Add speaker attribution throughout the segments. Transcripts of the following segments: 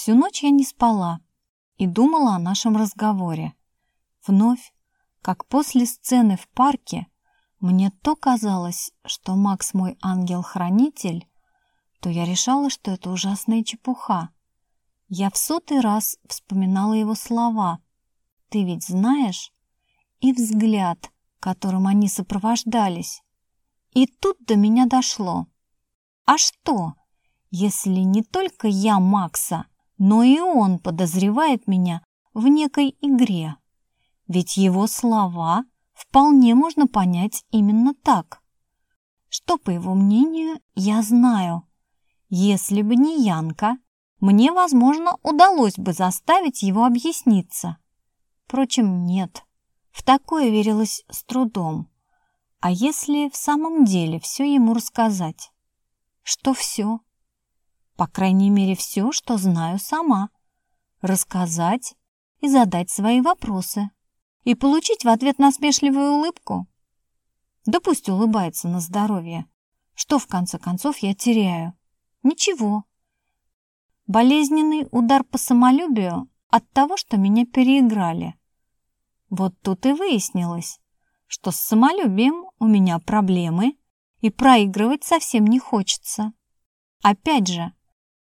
Speaker 1: Всю ночь я не спала и думала о нашем разговоре. Вновь, как после сцены в парке, мне то казалось, что Макс мой ангел-хранитель, то я решала, что это ужасная чепуха. Я в сотый раз вспоминала его слова. «Ты ведь знаешь?» И взгляд, которым они сопровождались. И тут до меня дошло. А что, если не только я Макса, но и он подозревает меня в некой игре? Ведь его слова вполне можно понять именно так. Что, по его мнению, я знаю. Если бы не Янка, мне, возможно, удалось бы заставить его объясниться. Впрочем, нет. В такое верилось с трудом. А если в самом деле все ему рассказать? Что все? По крайней мере, все, что знаю сама. Рассказать и задать свои вопросы. И получить в ответ насмешливую улыбку. Да пусть улыбается на здоровье. Что, в конце концов, я теряю? Ничего. Болезненный удар по самолюбию от того, что меня переиграли. Вот тут и выяснилось, что с самолюбием у меня проблемы и проигрывать совсем не хочется. Опять же,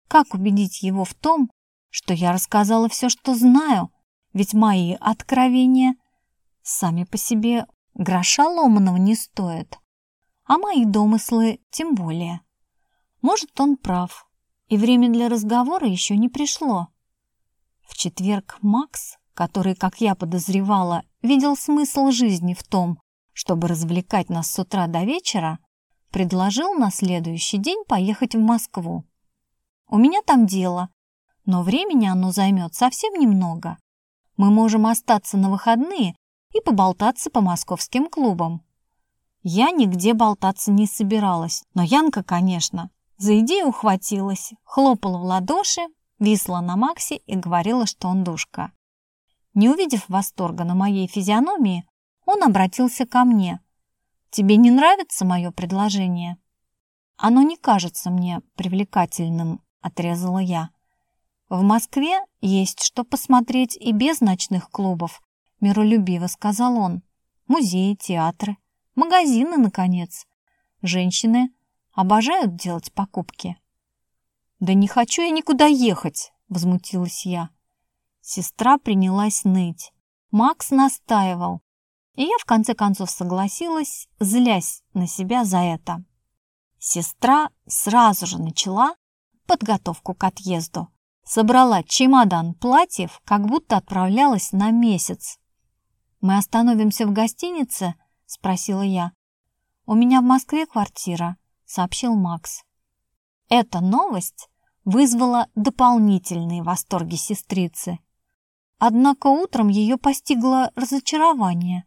Speaker 1: как убедить его в том, что я рассказала все, что знаю, ведь мои откровения сами по себе гроша ломаного не стоят, а мои домыслы тем более. Может, он прав, и время для разговора еще не пришло. В четверг Макс, который, как я подозревала, видел смысл жизни в том, чтобы развлекать нас с утра до вечера, предложил на следующий день поехать в Москву. У меня там дело, но времени оно займет совсем немного. Мы можем остаться на выходные и поболтаться по московским клубам. Я нигде болтаться не собиралась, но Янка, конечно, за идею ухватилась, хлопала в ладоши, висла на Максе и говорила, что он душка. Не увидев восторга на моей физиономии, он обратился ко мне. «Тебе не нравится мое предложение?» «Оно не кажется мне привлекательным», — отрезала я. «В Москве есть что посмотреть и без ночных клубов», — миролюбиво сказал он. «Музеи, театры, магазины, наконец. Женщины обожают делать покупки». «Да не хочу я никуда ехать», — возмутилась я. Сестра принялась ныть. Макс настаивал, и я в конце концов согласилась, злясь на себя за это. Сестра сразу же начала подготовку к отъезду. Собрала чемодан платьев, как будто отправлялась на месяц. «Мы остановимся в гостинице?» – спросила я. «У меня в Москве квартира», – сообщил Макс. Эта новость вызвала дополнительные восторги сестрицы. Однако утром ее постигло разочарование.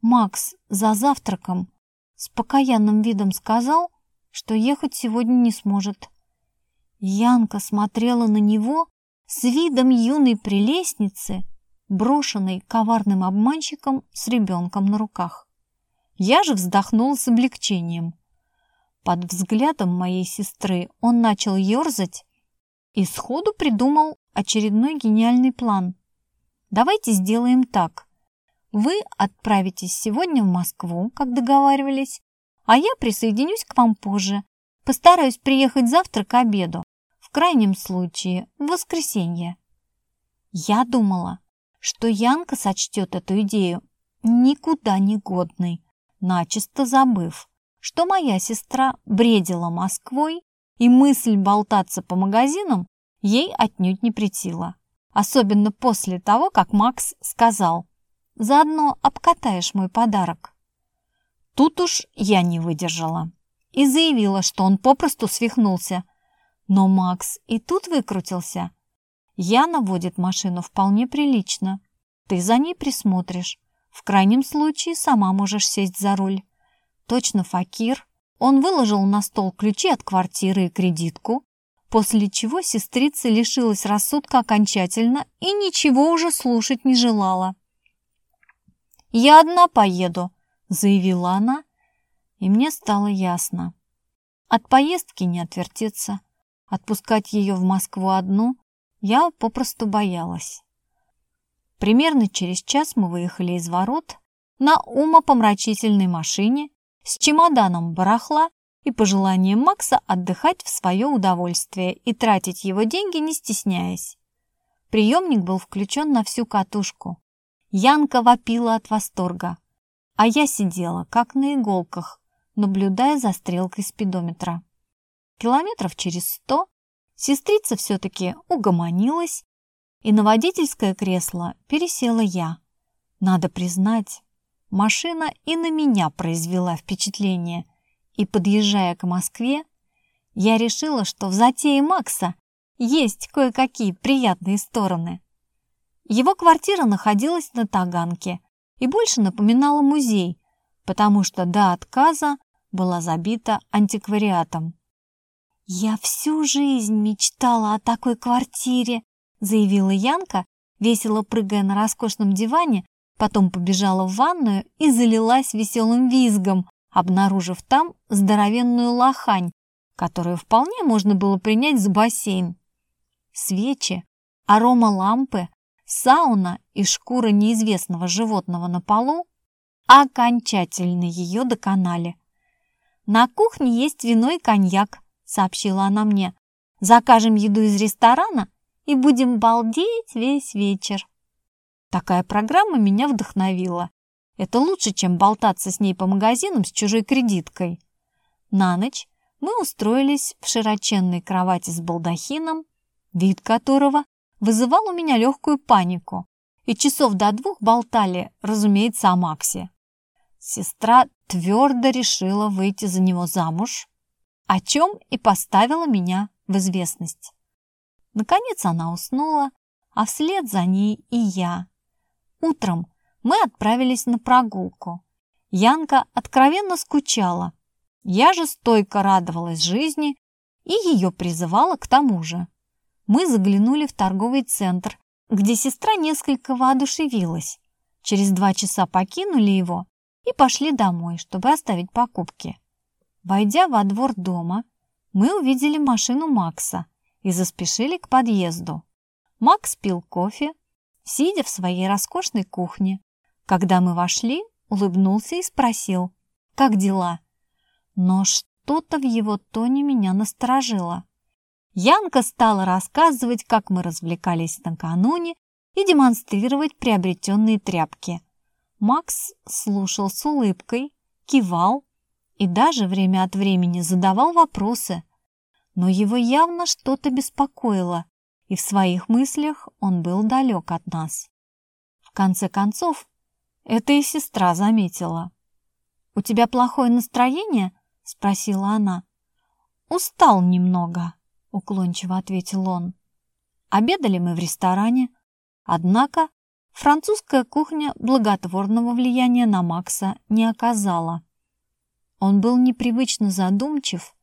Speaker 1: Макс за завтраком с покаянным видом сказал, что ехать сегодня не сможет. Янка смотрела на него с видом юной прелестницы, брошенной коварным обманщиком с ребенком на руках. Я же вздохнула с облегчением. Под взглядом моей сестры он начал ерзать и сходу придумал очередной гениальный план. Давайте сделаем так. Вы отправитесь сегодня в Москву, как договаривались, а я присоединюсь к вам позже. Постараюсь приехать завтра к обеду, крайнем случае в воскресенье. Я думала, что Янка сочтет эту идею никуда не годной, начисто забыв, что моя сестра бредила Москвой, и мысль болтаться по магазинам ей отнюдь не претила. Особенно после того, как Макс сказал «Заодно обкатаешь мой подарок». Тут уж я не выдержала и заявила, что он попросту свихнулся. Но Макс и тут выкрутился. Яна водит машину вполне прилично. Ты за ней присмотришь. В крайнем случае сама можешь сесть за руль. Точно факир. Он выложил на стол ключи от квартиры и кредитку, после чего сестрица лишилась рассудка окончательно и ничего уже слушать не желала. «Я одна поеду», — заявила она, и мне стало ясно. От поездки не отвертеться. Отпускать ее в Москву одну Я попросту боялась. Примерно через час мы выехали из ворот на умопомрачительной машине с чемоданом барахла и пожеланием Макса отдыхать в свое удовольствие и тратить его деньги, не стесняясь. Приемник был включен на всю катушку. Янка вопила от восторга, а я сидела, как на иголках, наблюдая за стрелкой спидометра. Километров через сто сестрица все-таки угомонилась, и на водительское кресло пересела я. Надо признать, машина и на меня произвела впечатление, и, подъезжая к Москве, я решила, что в затее Макса есть кое-какие приятные стороны. Его квартира находилась на Таганке и больше напоминала музей, потому что до отказа была забита антиквариатом. «Я всю жизнь мечтала о такой квартире», заявила Янка, весело прыгая на роскошном диване, потом побежала в ванную и залилась веселым визгом, обнаружив там здоровенную лохань, которую вполне можно было принять за бассейн. Свечи, арома лампы, сауна и шкура неизвестного животного на полу окончательно ее доконали. «На кухне есть вино и коньяк», — сообщила она мне. «Закажем еду из ресторана и будем балдеть весь вечер». Такая программа меня вдохновила. Это лучше, чем болтаться с ней по магазинам с чужой кредиткой. На ночь мы устроились в широченной кровати с балдахином, вид которого вызывал у меня легкую панику, и часов до двух болтали, разумеется, о Максе. Сестра твердо решила выйти за него замуж, о чем и поставила меня в известность. Наконец она уснула, а вслед за ней и я. Утром мы отправились на прогулку. Янка откровенно скучала. Я же стойко радовалась жизни и ее призывала к тому же. Мы заглянули в торговый центр, где сестра несколько воодушевилась. Через два часа покинули его и пошли домой, чтобы оставить покупки. Войдя во двор дома, мы увидели машину Макса и заспешили к подъезду. Макс пил кофе, сидя в своей роскошной кухне, когда мы вошли, улыбнулся и спросил, как дела? Но что-то в его тоне меня насторожило. Янка стала рассказывать, как мы развлекались накануне и демонстрировать приобретенные тряпки. Макс слушал с улыбкой, кивал и даже время от времени задавал вопросы. Но его явно что-то беспокоило, и в своих мыслях он был далек от нас. В конце концов, это и сестра заметила. «У тебя плохое настроение?» — спросила она. «Устал немного», — уклончиво ответил он. Обедали мы в ресторане, однако французская кухня благотворного влияния на Макса не оказала. Он был непривычно задумчив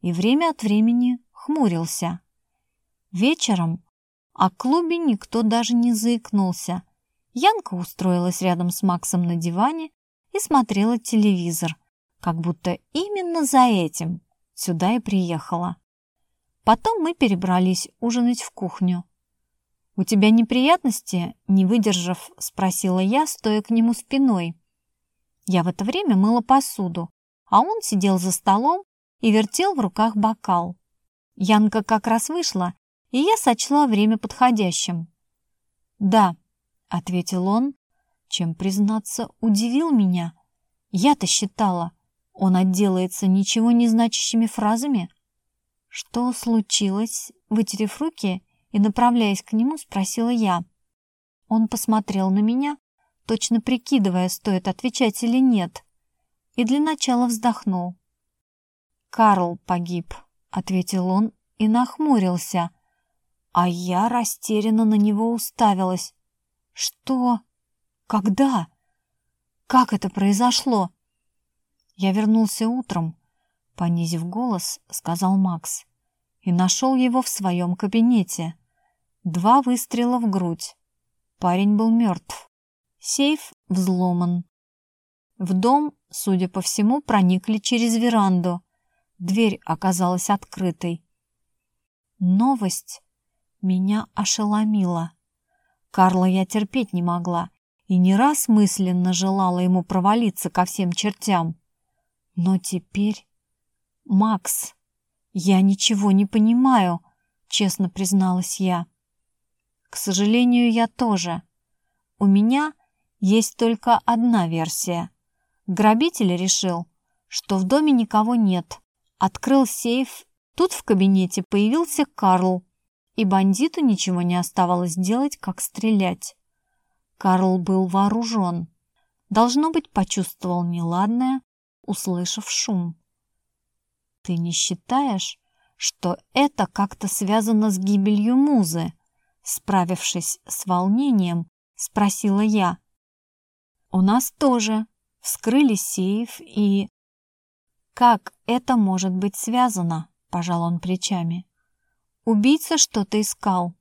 Speaker 1: и время от времени хмурился. Вечером о клубе никто даже не заикнулся — Янка устроилась рядом с Максом на диване и смотрела телевизор, как будто именно за этим сюда и приехала. Потом мы перебрались ужинать в кухню. «У тебя неприятности?» – не выдержав, спросила я, стоя к нему спиной. Я в это время мыла посуду, а он сидел за столом и вертел в руках бокал. Янка как раз вышла, и я сочла время подходящим. «Да», — ответил он, чем, признаться, удивил меня. Я-то считала, он отделается ничего не значащими фразами. Что случилось? Вытерев руки и направляясь к нему, спросила я. Он посмотрел на меня, точно прикидывая, стоит отвечать или нет, и для начала вздохнул. «Карл погиб», — ответил он и нахмурился, а я растерянно на него уставилась. Что? Когда? Как это произошло? Я вернулся утром, понизив голос, сказал Макс, и нашел его в своем кабинете. Два выстрела в грудь. Парень был мертв. Сейф взломан. В дом, судя по всему, проникли через веранду. Дверь оказалась открытой. Новость меня ошеломило. Карла я терпеть не могла и не раз мысленно желала ему провалиться ко всем чертям. Но теперь... Макс, я ничего не понимаю, честно призналась я. К сожалению, я тоже. У меня есть только одна версия. Грабитель решил, что в доме никого нет. Открыл сейф. Тут в кабинете появился Карл, и бандиту ничего не оставалось делать, как стрелять. Карл был вооружен. Должно быть, почувствовал неладное, услышав шум. «Ты не считаешь, что это как-то связано с гибелью Музы?» Справившись с волнением, спросила я. «У нас тоже вскрыли сейф и...» «Как это может быть связано?» – пожал он плечами. «Убийца что-то искал.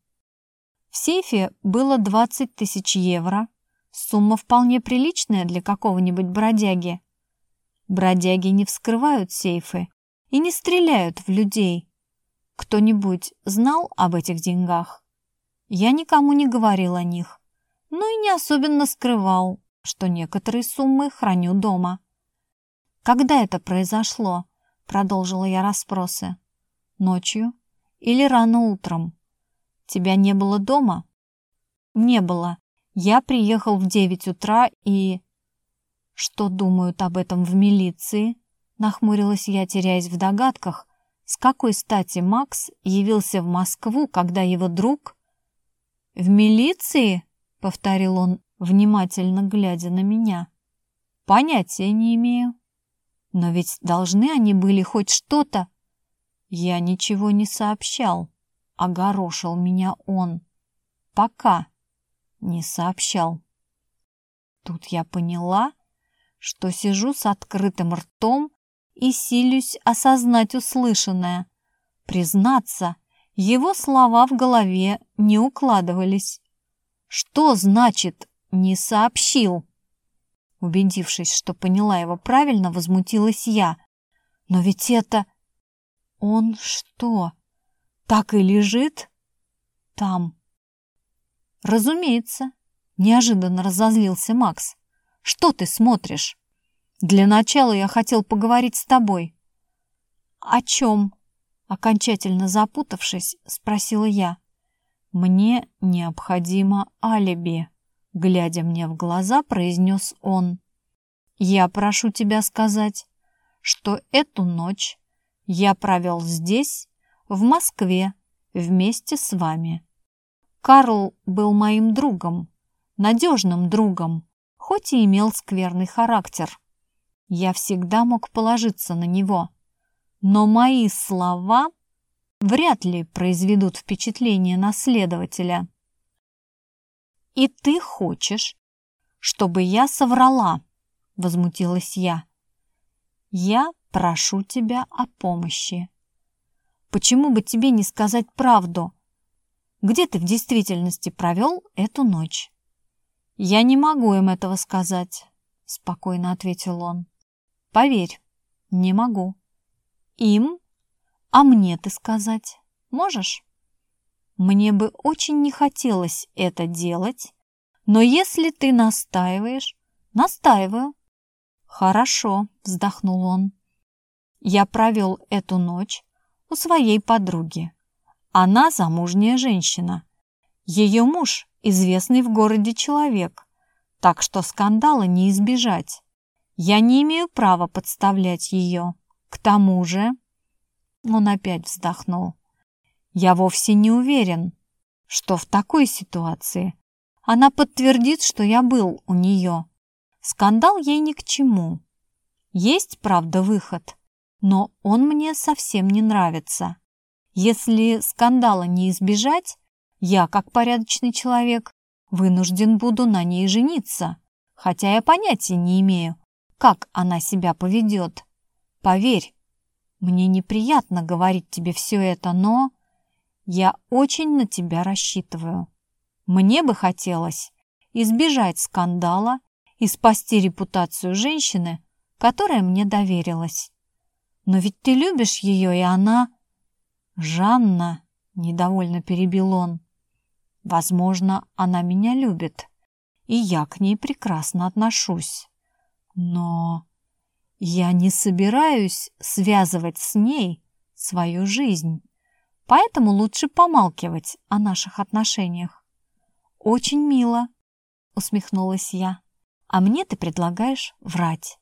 Speaker 1: В сейфе было 20 тысяч евро. Сумма вполне приличная для какого-нибудь бродяги. Бродяги не вскрывают сейфы и не стреляют в людей. Кто-нибудь знал об этих деньгах? Я никому не говорил о них, но и не особенно скрывал, что некоторые суммы храню дома. «Когда это произошло?» — продолжила я расспросы. «Ночью или рано утром?» Тебя не было дома? Не было. Я приехал в девять утра и... Что думают об этом в милиции? Нахмурилась я, теряясь в догадках. С какой стати Макс явился в Москву, когда его друг... В милиции? Повторил он, внимательно глядя на меня. Понятия не имею. Но ведь должны они были хоть что-то... Я ничего не сообщал огорошил меня он. Пока не сообщал. Тут я поняла, что сижу с открытым ртом и силюсь осознать услышанное. Признаться, его слова в голове не укладывались. Что значит «не сообщил»? Убедившись, что поняла его правильно, возмутилась я. Но ведь это... Он что, так и лежит там. Разумеется, неожиданно разозлился Макс. Что ты смотришь? Для начала я хотел поговорить с тобой. О чем? Окончательно запутавшись, спросила я. Мне необходимо алиби, глядя мне в глаза, произнес он. Я прошу тебя сказать, что эту ночь я провел здесь в Москве вместе с вами. Карл был моим другом, надежным другом, хоть и имел скверный характер. Я всегда мог положиться на него. Но мои слова вряд ли произведут впечатление на следователя. «И ты хочешь, чтобы я соврала?» — возмутилась я. «Я прошу тебя о помощи. Почему бы тебе не сказать правду? Где ты в действительности провел эту ночь? Я не могу им этого сказать, спокойно ответил он. Поверь, не могу. Им? А мне ты сказать можешь? Мне бы очень не хотелось это делать, но если ты настаиваешь, настаиваю. Хорошо, вздохнул он. Я провел эту ночь у своей подруги. Она замужняя женщина. Ее муж – известный в городе человек, так что скандала не избежать. Я не имею права подставлять ее. К тому же... Он опять вздохнул. Я вовсе не уверен, что в такой ситуации она подтвердит, что я был у нее. Скандал ей ни к чему. Есть, правда, выход – но он мне совсем не нравится. Если скандала не избежать, я, как порядочный человек, вынужден буду на ней жениться, хотя я понятия не имею, как она себя поведет. Поверь, мне неприятно говорить тебе все это, но я очень на тебя рассчитываю. Мне бы хотелось избежать скандала и спасти репутацию женщины, которая мне доверилась. Но ведь ты любишь ее, и она... Жанна, — недовольно перебил он. «Возможно, она меня любит, и я к ней прекрасно отношусь. Но я не собираюсь связывать с ней свою жизнь, поэтому лучше помалкивать о наших отношениях». «Очень мило», — усмехнулась я. «А мне ты предлагаешь врать».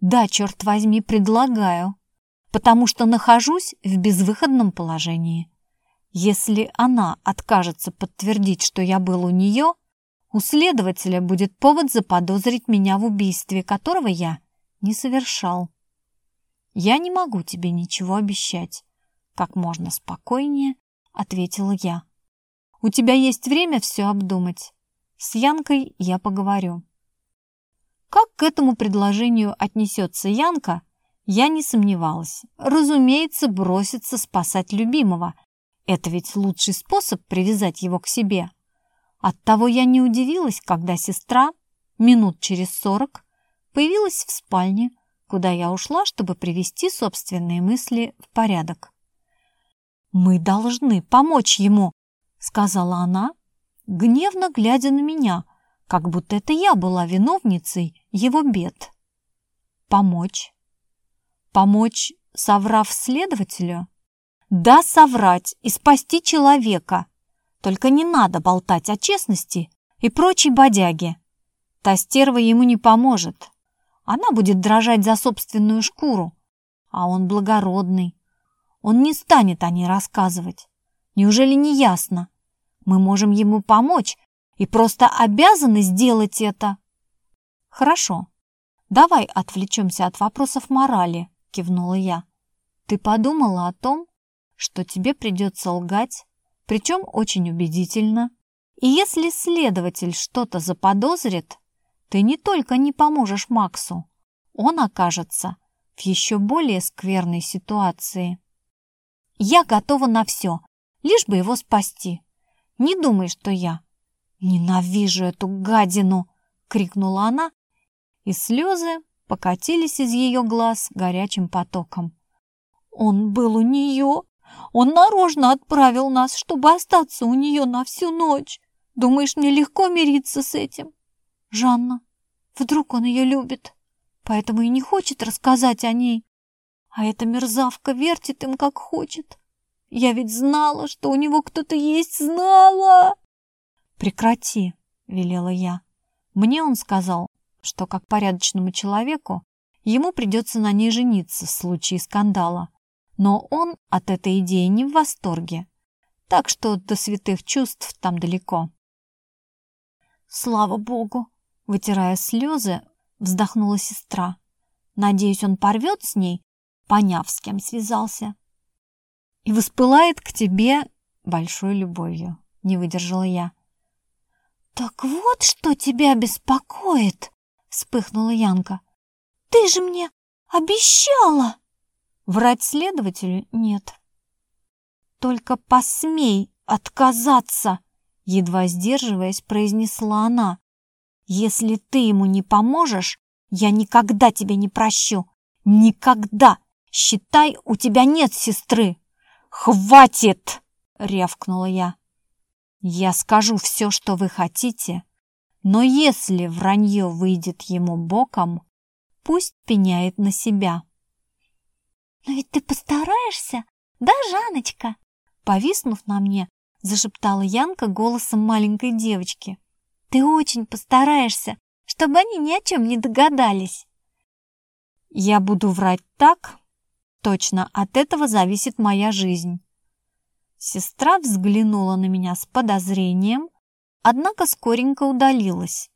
Speaker 1: «Да, черт возьми, предлагаю, потому что нахожусь в безвыходном положении». Если она откажется подтвердить, что я был у нее, у следователя будет повод заподозрить меня в убийстве, которого я не совершал. Я не могу тебе ничего обещать. Как можно спокойнее, ответила я. У тебя есть время все обдумать. С Янкой я поговорю. Как к этому предложению отнесется Янка, я не сомневалась. Разумеется, бросится спасать любимого – это ведь лучший способ привязать его к себе. Оттого я не удивилась, когда сестра минут через сорок появилась в спальне, куда я ушла, чтобы привести собственные мысли в порядок. «Мы должны помочь ему», — сказала она, гневно глядя на меня, как будто это я была виновницей его бед. «Помочь? Помочь, соврав следователю?» Да, соврать и спасти человека. Только не надо болтать о честности и прочей бодяге. Та стерва ему не поможет. Она будет дрожать за собственную шкуру. А он благородный. Он не станет о ней рассказывать. Неужели не ясно? Мы можем ему помочь и просто обязаны сделать это. Хорошо. Давай отвлечемся от вопросов морали, кивнула я. Ты подумала о том, что тебе придется лгать, причем очень убедительно. И если следователь что-то заподозрит, ты не только не поможешь Максу, он окажется в еще более скверной ситуации. Я готова на все, лишь бы его спасти. Не думай, что я. Ненавижу эту гадину, крикнула она, и слезы покатились из ее глаз горячим потоком. Он был у нее, он нарочно отправил нас, чтобы остаться у нее на всю ночь. Думаешь, мне легко мириться с этим? Жанна, вдруг он ее любит, поэтому и не хочет рассказать о ней. А эта мерзавка вертит им, как хочет. Я ведь знала, что у него кто-то есть, знала. Прекрати, велела я. Мне он сказал, что как порядочному человеку ему придется на ней жениться в случае скандала но он от этой идеи не в восторге, так что до святых чувств там далеко. «Слава Богу!» — вытирая слезы, вздохнула сестра. «Надеюсь, он порвет с ней, поняв, с кем связался, и воспылает к тебе большой любовью», — не выдержала я. «Так вот, что тебя беспокоит!» — вспыхнула Янка. «Ты же мне обещала!» Врать следователю нет. Только посмей отказаться, едва сдерживаясь, произнесла она. Если ты ему не поможешь, я никогда тебя не прощу. Никогда! Считай, у тебя нет сестры. Хватит! рявкнула я. Я скажу все, что вы хотите, но если вранье выйдет ему боком, пусть пеняет на себя. «Но ведь ты постараешься, да, Жаночка?» Повиснув на мне, зашептала Янка голосом маленькой девочки. «Ты очень постараешься, чтобы они ни о чем не догадались». «Я буду врать так, точно от этого зависит моя жизнь». Сестра взглянула на меня с подозрением, однако скоренько удалилась,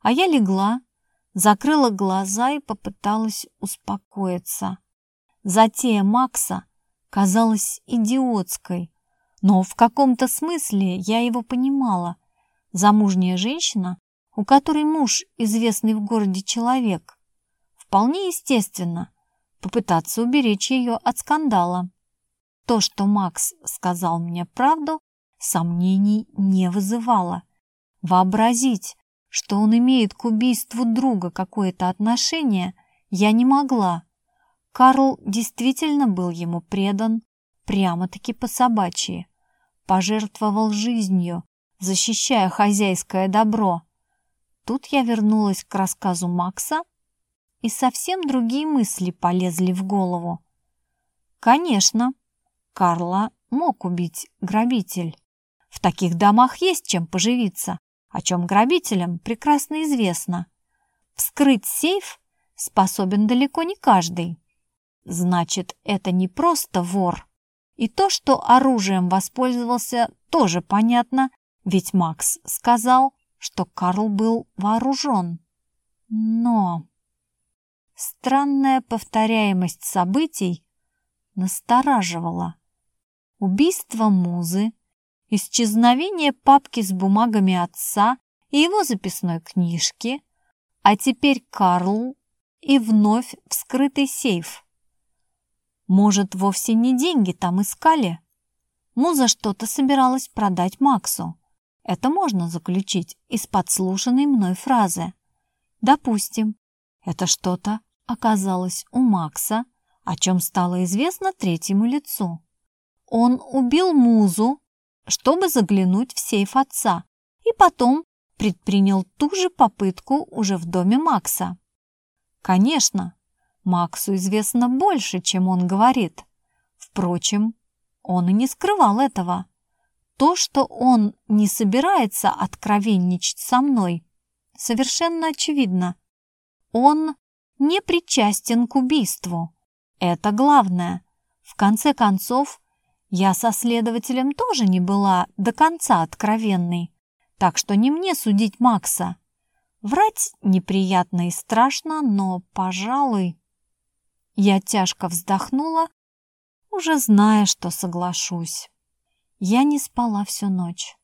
Speaker 1: а я легла, закрыла глаза и попыталась успокоиться. Затея Макса казалась идиотской, но в каком-то смысле я его понимала. Замужняя женщина, у которой муж известный в городе человек, вполне естественно попытаться уберечь ее от скандала. То, что Макс сказал мне правду, сомнений не вызывало. Вообразить, что он имеет к убийству друга какое-то отношение, я не могла. Карл действительно был ему предан, прямо-таки по собачьи. пожертвовал жизнью, защищая хозяйское добро. Тут я вернулась к рассказу Макса, и совсем другие мысли полезли в голову. Конечно, Карла мог убить грабитель. В таких домах есть чем поживиться, о чем грабителям прекрасно известно. Вскрыть сейф способен далеко не каждый. Значит, это не просто вор. И то, что оружием воспользовался, тоже понятно, ведь Макс сказал, что Карл был вооружен. Но странная повторяемость событий настораживала. Убийство Музы, исчезновение папки с бумагами отца и его записной книжки, а теперь Карл и вновь вскрытый сейф. Может, вовсе не деньги там искали? Муза что-то собиралась продать Максу. Это можно заключить из подслушанной мной фразы. Допустим, это что-то оказалось у Макса, о чем стало известно третьему лицу. Он убил Музу, чтобы заглянуть в сейф отца, и потом предпринял ту же попытку уже в доме Макса. Конечно, Максу известно больше, чем он говорит. Впрочем, он и не скрывал этого. То, что он не собирается откровенничать со мной, совершенно очевидно. Он не причастен к убийству. Это главное. В конце концов, я со следователем тоже не была до конца откровенной, так что не мне судить Макса. Врать неприятно и страшно, но, пожалуй... Я тяжко вздохнула, уже зная, что соглашусь. Я не спала всю ночь.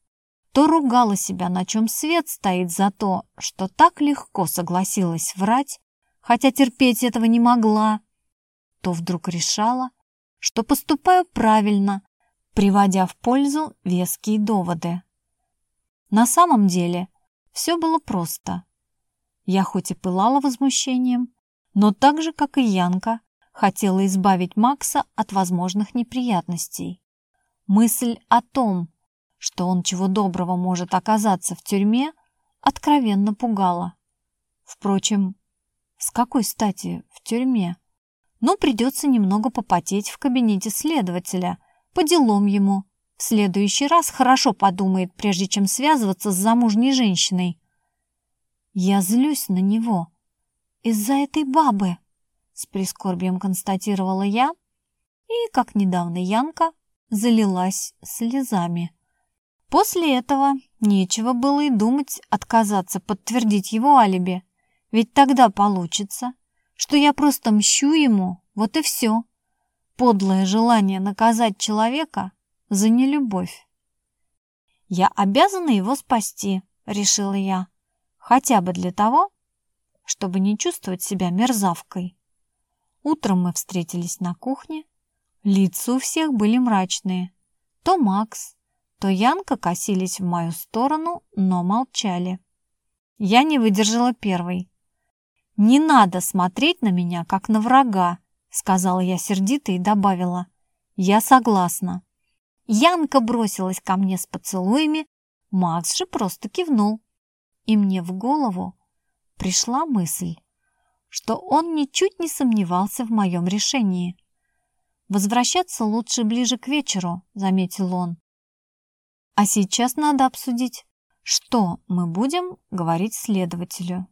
Speaker 1: То ругала себя, на чем свет стоит за то, что так легко согласилась врать, хотя терпеть этого не могла, то вдруг решала, что поступаю правильно, приводя в пользу веские доводы. На самом деле все было просто. Я хоть и пылала возмущением, но так же, как и Янка, хотела избавить Макса от возможных неприятностей. Мысль о том, что он чего доброго может оказаться в тюрьме, откровенно пугала. Впрочем, с какой стати в тюрьме? Ну, придется немного попотеть в кабинете следователя, по делам ему. В следующий раз хорошо подумает, прежде чем связываться с замужней женщиной. Я злюсь на него. Из-за этой бабы, с прискорбием констатировала я, и, как недавно Янка, залилась слезами. После этого нечего было и думать отказаться подтвердить его алиби, ведь тогда получится, что я просто мщу ему, вот и все. Подлое желание наказать человека за нелюбовь. «Я обязана его спасти», — решила я, хотя бы для того, чтобы не чувствовать себя мерзавкой. Утром мы встретились на кухне. Лица у всех были мрачные. То Макс, то Янка косились в мою сторону, но молчали. Я не выдержала первой. «Не надо смотреть на меня, как на врага», — сказала я сердито и добавила. «Я согласна». Янка бросилась ко мне с поцелуями, Макс же просто кивнул. И мне в голову пришла мысль, что он ничуть не сомневался в моем решении. «Возвращаться лучше ближе к вечеру», — заметил он. «А сейчас надо обсудить, что мы будем говорить следователю».